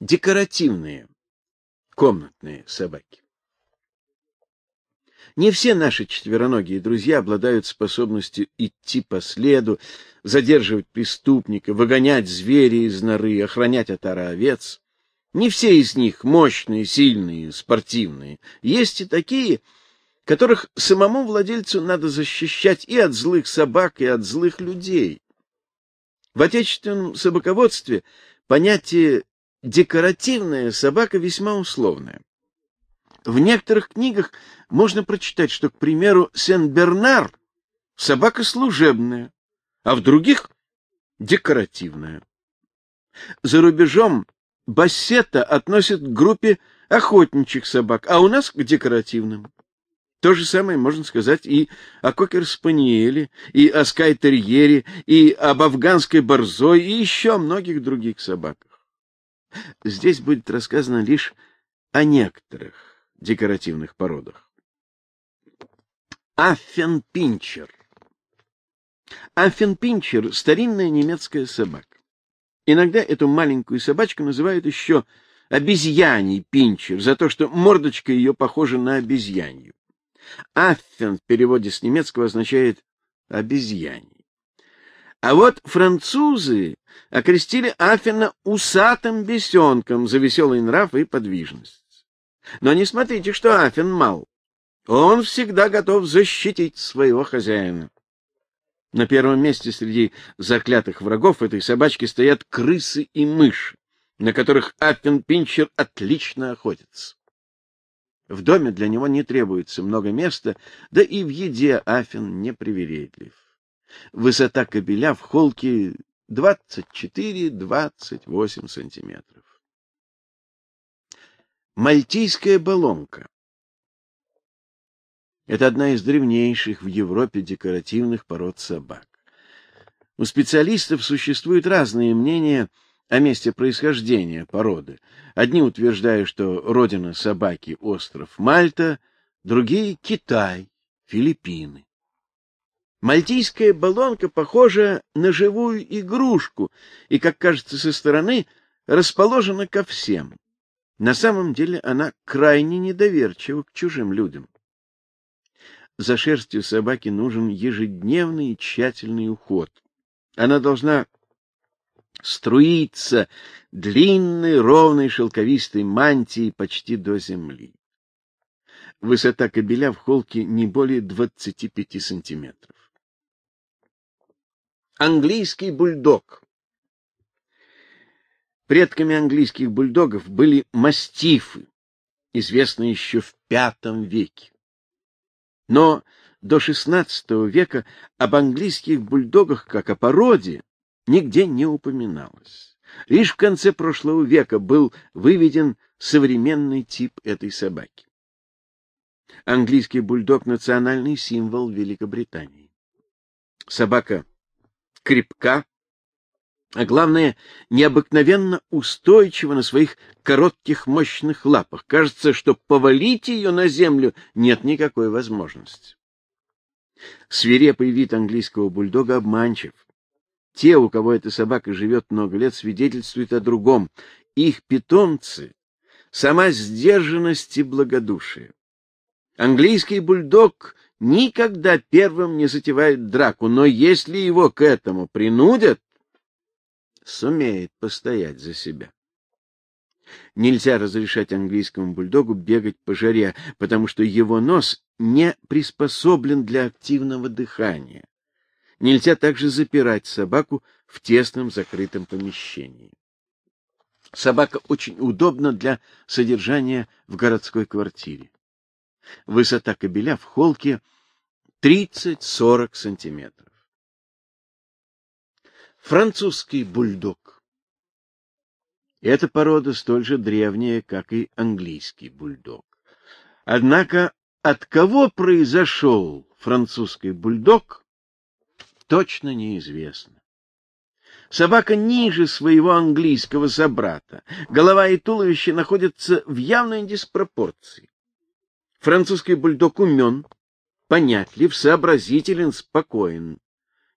Декоративные комнатные собаки. Не все наши четвероногие друзья обладают способностью идти по следу, задерживать преступника, выгонять зверя из норы, охранять от ора овец. Не все из них мощные, сильные, спортивные. Есть и такие, которых самому владельцу надо защищать и от злых собак, и от злых людей. В отечественном собаководстве понятие «декоративная собака» весьма условное. В некоторых книгах можно прочитать, что, к примеру, Сен-Бернар — собака служебная, а в других — декоративная. За рубежом Бассета относят к группе охотничьих собак, а у нас к декоративным. То же самое можно сказать и о кокер-спаниеле, и о скайтерьере, и об афганской борзой, и еще о многих других собаках. Здесь будет рассказано лишь о некоторых декоративных породах. Аффенпинчер. Аффенпинчер — старинная немецкая собака. Иногда эту маленькую собачку называют еще обезьяней пинчер за то, что мордочка ее похожа на обезьянью. Аффен в переводе с немецкого означает обезьяний. А вот французы окрестили Аффена усатым бесенком за веселый нрав и подвижность. Но не смотрите, что Аффен мал. Он всегда готов защитить своего хозяина. На первом месте среди заклятых врагов этой собачки стоят крысы и мыши, на которых Аффен Пинчер отлично охотится. В доме для него не требуется много места, да и в еде Афин не привередлив. Высота кобеля в холке 24-28 сантиметров. Мальтийская балонка. Это одна из древнейших в Европе декоративных пород собак. У специалистов существуют разные мнения о месте происхождения породы. Одни утверждают, что родина собаки — остров Мальта, другие — Китай, Филиппины. Мальтийская баллонка похожа на живую игрушку и, как кажется со стороны, расположена ко всем. На самом деле она крайне недоверчива к чужим людям. За шерстью собаки нужен ежедневный тщательный уход. Она должна струится длинной, ровной шелковистой мантией почти до земли. Высота кобеля в холке не более 25 сантиметров. Английский бульдог. Предками английских бульдогов были мастифы, известные еще в V веке. Но до XVI века об английских бульдогах как о породе нигде не упоминалось. Лишь в конце прошлого века был выведен современный тип этой собаки. Английский бульдог — национальный символ Великобритании. Собака крепка, а главное, необыкновенно устойчива на своих коротких мощных лапах. Кажется, что повалить ее на землю нет никакой возможности. Свирепый вид английского бульдога обманчив. Те, у кого эта собака живет много лет, свидетельствуют о другом. Их питомцы — сама сдержанность и благодушие. Английский бульдог никогда первым не затевает драку, но если его к этому принудят, сумеет постоять за себя. Нельзя разрешать английскому бульдогу бегать по жаре, потому что его нос не приспособлен для активного дыхания. Нельзя также запирать собаку в тесном закрытом помещении. Собака очень удобна для содержания в городской квартире. Высота кобеля в холке 30-40 сантиметров. Французский бульдог. Эта порода столь же древняя, как и английский бульдог. Однако от кого произошел французский бульдог, точно неизвестно. Собака ниже своего английского собрата. Голова и туловище находятся в явной диспропорции. Французский бульдог умен, понятлив, сообразителен, спокоен.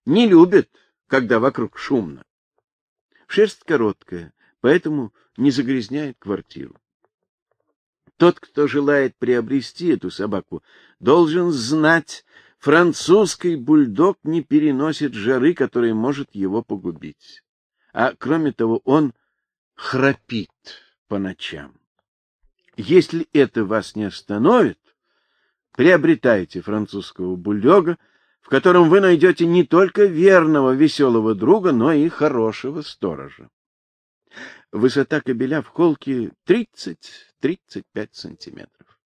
Не любит, когда вокруг шумно. Шерсть короткая, поэтому не загрязняет квартиру. Тот, кто желает приобрести эту собаку, должен знать, французский бульдог не переносит жары, которая может его погубить. А кроме того, он храпит по ночам. Если это вас не остановит, приобретайте французского бульдога, в котором вы найдете не только верного, веселого друга, но и хорошего сторожа. Высота кобеля в холке 30-35 сантиметров.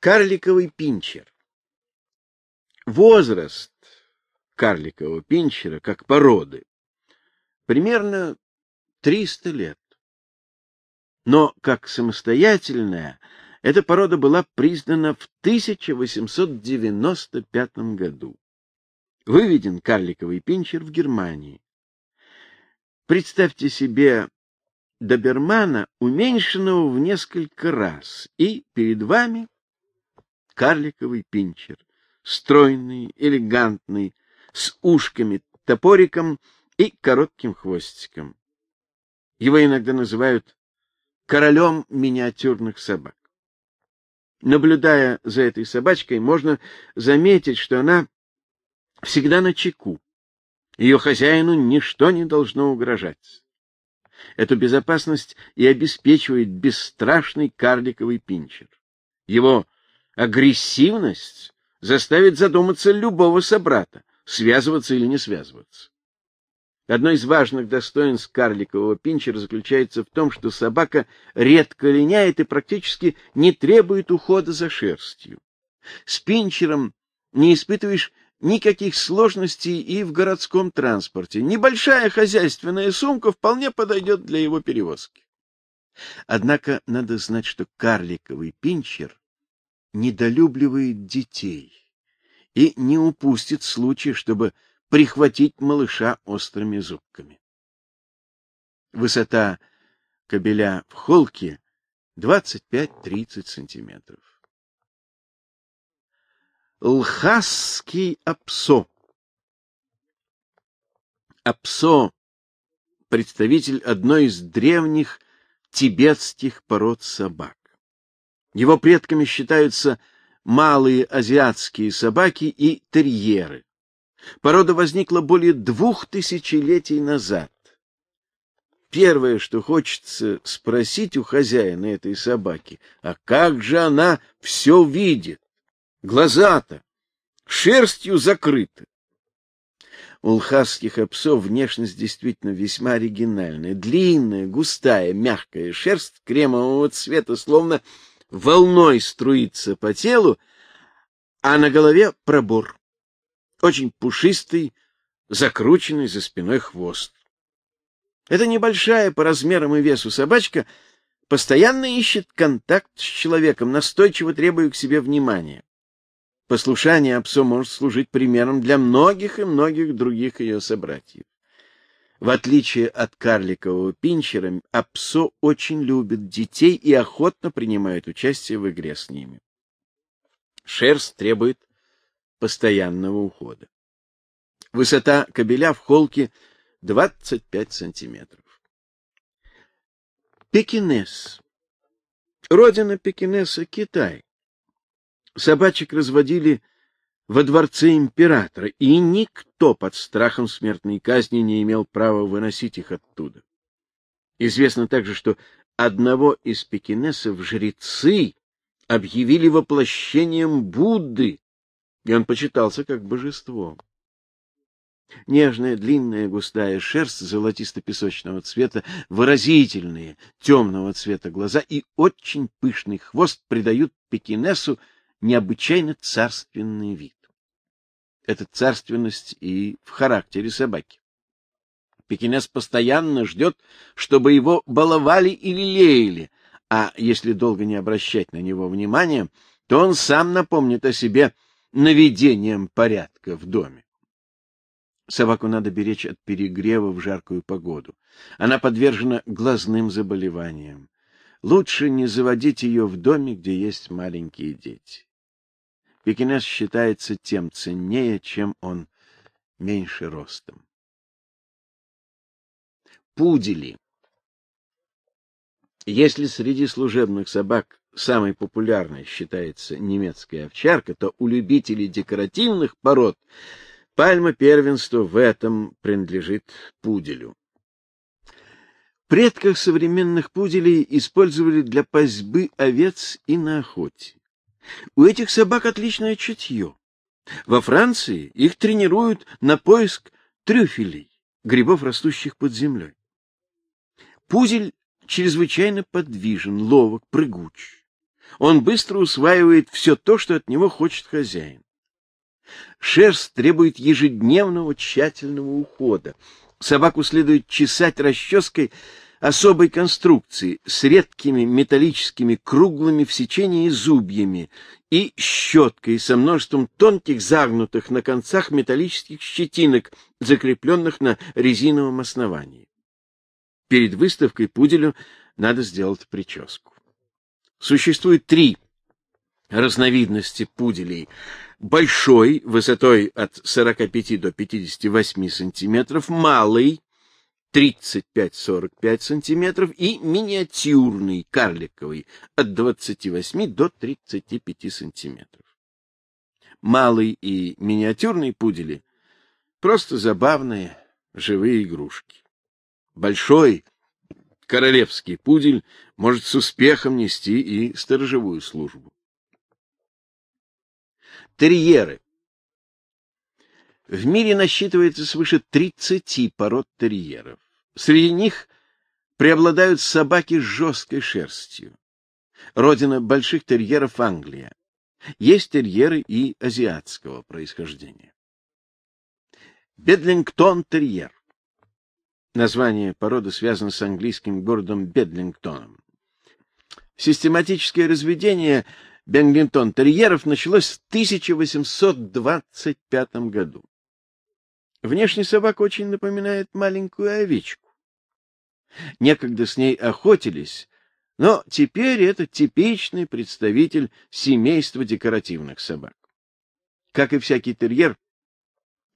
Карликовый пинчер. Возраст карликового пинчера, как породы, примерно 300 лет. Но как самостоятельная, эта порода была признана в 1895 году. Выведен карликовый пинчер в Германии. Представьте себе добермана, уменьшенного в несколько раз, и перед вами карликовый пинчер, стройный, элегантный, с ушками, топориком и коротким хвостиком. Его иногда называют королем миниатюрных собак. Наблюдая за этой собачкой, можно заметить, что она всегда на чеку. Ее хозяину ничто не должно угрожать. Эту безопасность и обеспечивает бесстрашный карликовый пинчер. Его агрессивность заставит задуматься любого собрата, связываться или не связываться. Одно из важных достоинств карликового пинчера заключается в том, что собака редко линяет и практически не требует ухода за шерстью. С пинчером не испытываешь никаких сложностей и в городском транспорте. Небольшая хозяйственная сумка вполне подойдет для его перевозки. Однако надо знать, что карликовый пинчер недолюбливает детей и не упустит случая, чтобы прихватить малыша острыми зубками. Высота кобеля в холке 25-30 сантиметров. Лхасский апсо. Апсо — представитель одной из древних тибетских пород собак. Его предками считаются малые азиатские собаки и терьеры. Порода возникла более двух тысячелетий назад. Первое, что хочется спросить у хозяина этой собаки, а как же она все видит? Глаза-то шерстью закрыты. У лхасских псов внешность действительно весьма оригинальная. Длинная, густая, мягкая шерсть кремового цвета, словно волной струится по телу, а на голове пробор очень пушистый, закрученный за спиной хвост. Эта небольшая по размерам и весу собачка постоянно ищет контакт с человеком, настойчиво требуя к себе внимания. Послушание Апсо может служить примером для многих и многих других ее собратьев. В отличие от карликового пинчера, Апсо очень любит детей и охотно принимает участие в игре с ними. Шерсть требует постоянного ухода. Высота кобеля в холке 25 сантиметров. Пекинес. Родина пекинеса — Китай. Собачек разводили во дворце императора, и никто под страхом смертной казни не имел права выносить их оттуда. Известно также, что одного из пекинесов жрецы объявили воплощением Будды, и он почитался как божество. Нежная, длинная, густая шерсть золотисто-песочного цвета, выразительные, темного цвета глаза и очень пышный хвост придают пекинесу необычайно царственный вид. Эта царственность и в характере собаки. Пекинес постоянно ждет, чтобы его баловали и лелеяли, а если долго не обращать на него внимания, то он сам напомнит о себе наведением порядка в доме. Собаку надо беречь от перегрева в жаркую погоду. Она подвержена глазным заболеваниям. Лучше не заводить ее в доме, где есть маленькие дети. Пекинес считается тем ценнее, чем он меньше ростом. пудели. Если среди служебных собак самой популярной считается немецкая овчарка, то у любителей декоративных пород пальма первенства в этом принадлежит пуделю. Предков современных пуделей использовали для пастьбы овец и на охоте. У этих собак отличное чутье. Во Франции их тренируют на поиск трюфелей, грибов, растущих под землей. Пузель чрезвычайно подвижен, ловок, прыгуч. Он быстро усваивает все то, что от него хочет хозяин. Шерсть требует ежедневного тщательного ухода. Собаку следует чесать расческой особой конструкции с редкими металлическими круглыми в сечении зубьями и щеткой со множеством тонких загнутых на концах металлических щетинок, закрепленных на резиновом основании. Перед выставкой пуделю надо сделать прическу. Существует три разновидности пуделей. Большой, высотой от 45 до 58 сантиметров, малый, 35-45 сантиметров и миниатюрный, карликовый, от 28 до 35 сантиметров. Малый и миниатюрный пудели — просто забавные живые игрушки. Большой королевский пудель может с успехом нести и сторожевую службу. Терьеры. В мире насчитывается свыше 30 пород терьеров. Среди них преобладают собаки с жесткой шерстью. Родина больших терьеров Англия. Есть терьеры и азиатского происхождения. Бедлингтон-терьер. Название породы связано с английским городом Бедлингтоном. Систематическое разведение Бенглинтон-терьеров началось в 1825 году. Внешне собака очень напоминает маленькую овечку. Некогда с ней охотились, но теперь это типичный представитель семейства декоративных собак. Как и всякий терьер,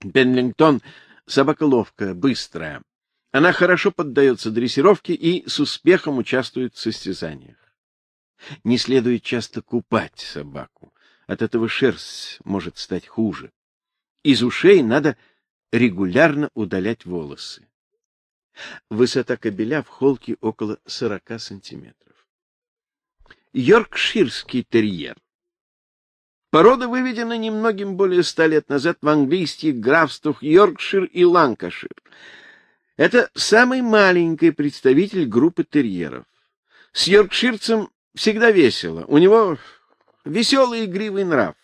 Бенлингтон — собака ловкая, быстрая. Она хорошо поддается дрессировке и с успехом участвует в состязаниях. Не следует часто купать собаку. От этого шерсть может стать хуже. Из ушей надо регулярно удалять волосы. Высота кобеля в холке около 40 сантиметров. Йоркширский терьер. Порода выведена немногим более ста лет назад в английских графствах Йоркшир и Ланкашир. Это самый маленький представитель группы терьеров. С йоркширцем всегда весело. У него веселый игривый нрав.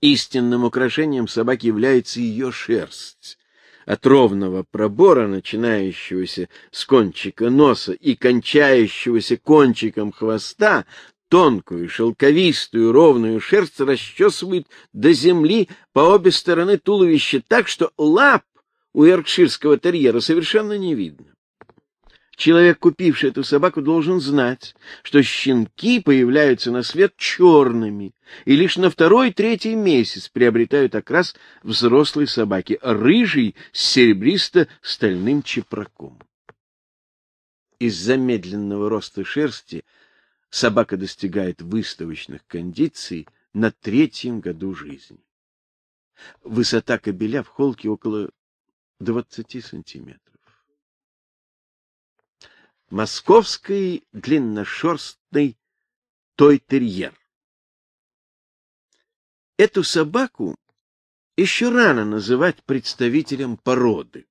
Истинным украшением собаки является ее шерсть от ровного пробора, начинающегося с кончика носа и кончающегося кончиком хвоста, тонкую, шелковистую, ровную шерсть расчесывает до земли по обе стороны туловища так, что лап у эркширского терьера совершенно не видно. Человек, купивший эту собаку, должен знать, что щенки появляются на свет черными и лишь на второй-третий месяц приобретают окрас взрослой собаки, рыжий с серебристо-стальным чепраком. Из-за медленного роста шерсти собака достигает выставочных кондиций на третьем году жизни. Высота кобеля в холке около 20 сантиметров московский длинношерстный той-терьер. Эту собаку еще рано называть представителем породы.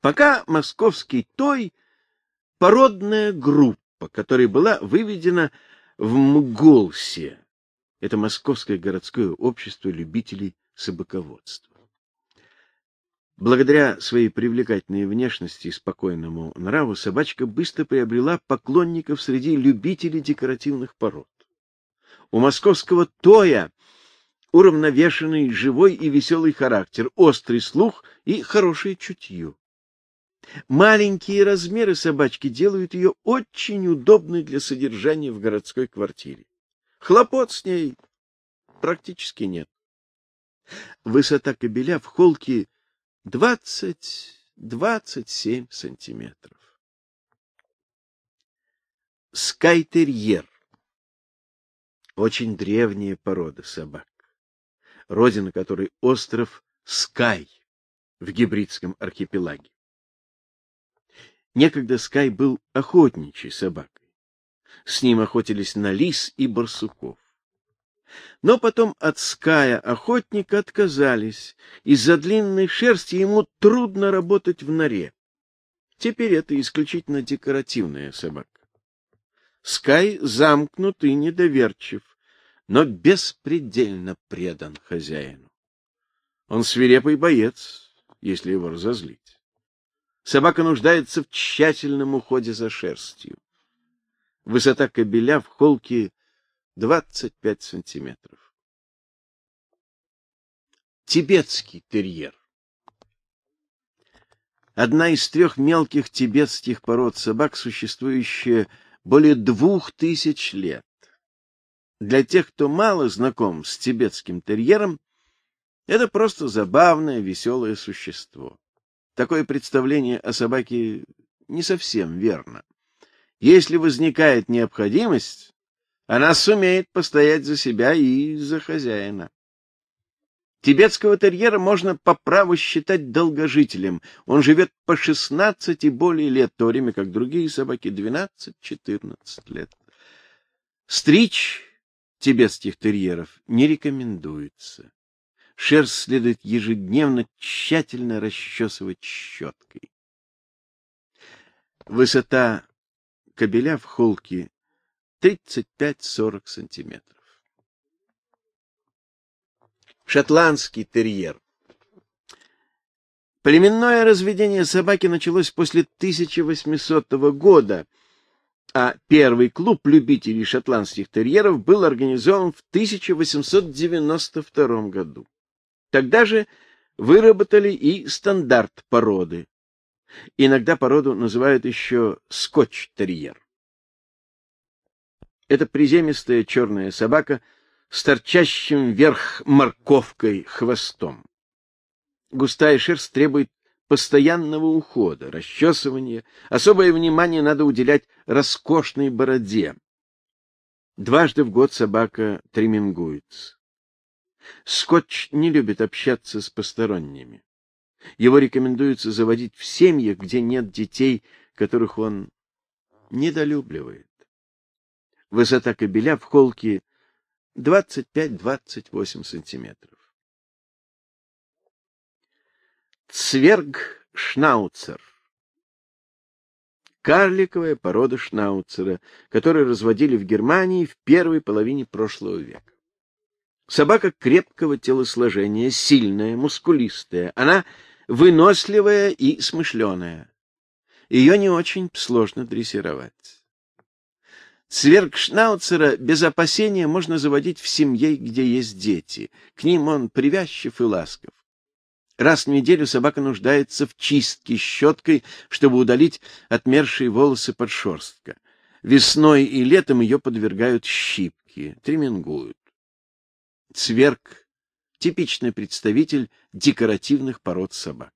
Пока московский той — породная группа, которая была выведена в МГОЛСе. Это Московское городское общество любителей собаководства. Благодаря своей привлекательной внешности и спокойному нраву собачка быстро приобрела поклонников среди любителей декоративных пород. У московского Тоя уравновешенный, живой и веселый характер, острый слух и хорошее чутье. Маленькие размеры собачки делают ее очень удобной для содержания в городской квартире. Хлопот с ней практически нет. Высота кобеля в холке 27 сантиметров. Скайтерьер. Очень древняя порода собак, родина которой остров Скай в гибридском архипелаге. Некогда Скай был охотничьей собакой. С ним охотились на лис и барсуков. Но потом от Ская охотника отказались. Из-за длинной шерсти ему трудно работать в норе. Теперь это исключительно декоративная собака. Скай замкнут и недоверчив, но беспредельно предан хозяину. Он свирепый боец, если его разозлить. Собака нуждается в тщательном уходе за шерстью. Высота кобеля в холке 25 сантиметров. Тибетский терьер. Одна из трех мелких тибетских пород собак, существующая более двух тысяч лет. Для тех, кто мало знаком с тибетским терьером, это просто забавное, веселое существо. Такое представление о собаке не совсем верно. Если возникает необходимость, она сумеет постоять за себя и за хозяина. Тибетского терьера можно по праву считать долгожителем. Он живет по 16 и более лет, в то время как другие собаки 12-14 лет. Стричь тибетских терьеров не рекомендуется. Шерсть следует ежедневно тщательно расчесывать щеткой. Высота кобеля в холке 35-40 сантиметров. Шотландский терьер. Племенное разведение собаки началось после 1800 года, а первый клуб любителей шотландских терьеров был организован в 1892 году. Тогда же выработали и стандарт породы. Иногда породу называют еще скотч-терьер. Это приземистая черная собака с торчащим вверх морковкой хвостом. Густая шерсть требует постоянного ухода, расчесывания. Особое внимание надо уделять роскошной бороде. Дважды в год собака тремингуется. Скотч не любит общаться с посторонними. Его рекомендуется заводить в семьях, где нет детей, которых он недолюбливает. Высота кобеля в холке 25-28 сантиметров. Цверг-шнауцер. Карликовая порода шнауцера, которую разводили в Германии в первой половине прошлого века. Собака крепкого телосложения, сильная, мускулистая. Она выносливая и смышленая. Ее не очень сложно дрессировать. Сверкшнауцера без опасения можно заводить в семье, где есть дети. К ним он привязчив и ласков. Раз в неделю собака нуждается в чистке щеткой, чтобы удалить отмершие волосы под шерстка. Весной и летом ее подвергают щипке, тремингуют. Цверк — типичный представитель декоративных пород собак.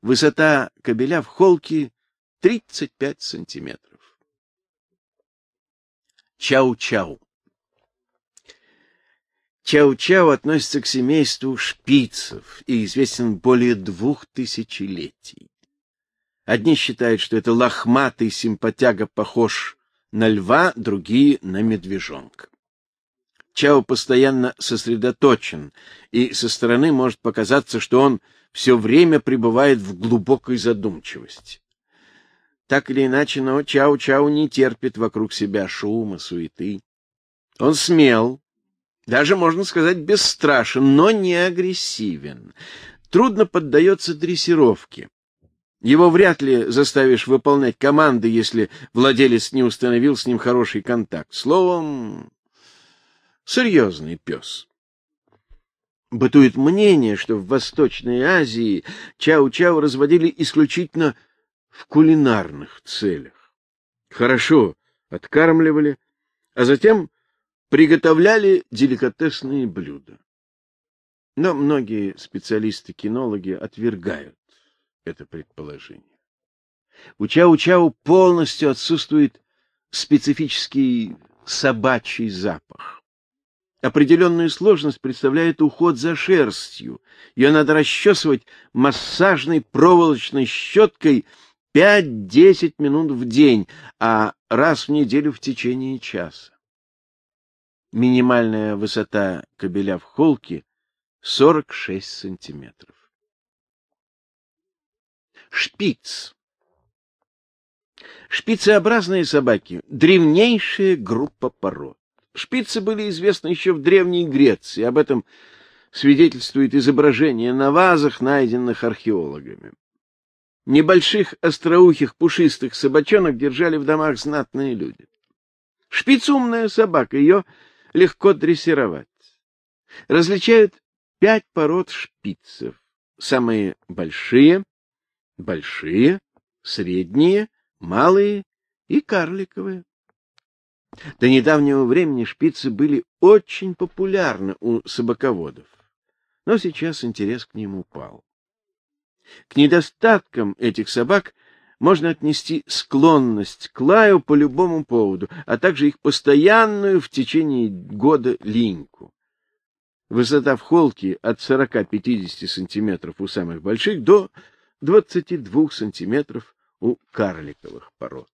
Высота кобеля в холке 35 сантиметров. Чау-чау. Чау-чау относится к семейству шпицев и известен более двух тысячелетий. Одни считают, что это лохматый симпатяга похож на льва, другие — на медвежонка. Чао постоянно сосредоточен, и со стороны может показаться, что он все время пребывает в глубокой задумчивости. Так или иначе, но Чау-Чау не терпит вокруг себя шума, суеты. Он смел, даже, можно сказать, бесстрашен, но не агрессивен. Трудно поддается дрессировке. Его вряд ли заставишь выполнять команды, если владелец не установил с ним хороший контакт. Словом, серьезный пес. Бытует мнение, что в Восточной Азии Чау-Чау разводили исключительно в кулинарных целях. Хорошо откармливали, а затем приготовляли деликатесные блюда. Но многие специалисты-кинологи отвергают это предположение. У Чау-Чау полностью отсутствует специфический собачий запах. Определенную сложность представляет уход за шерстью. Ее надо расчесывать массажной проволочной щеткой 5-10 минут в день, а раз в неделю в течение часа. Минимальная высота кобеля в холке 46 сантиметров. Шпиц. Шпицеобразные собаки — древнейшая группа пород. Шпицы были известны еще в Древней Греции, об этом свидетельствует изображение на вазах, найденных археологами. Небольших остроухих пушистых собачонок держали в домах знатные люди. Шпиц умная собака, ее легко дрессировать. Различают пять пород шпицев. Самые большие, большие, средние, малые и карликовые. До недавнего времени шпицы были очень популярны у собаководов, но сейчас интерес к ним упал. К недостаткам этих собак можно отнести склонность к лаю по любому поводу, а также их постоянную в течение года линьку. Высота в холке от 40-50 сантиметров у самых больших до 22 сантиметров у карликовых пород.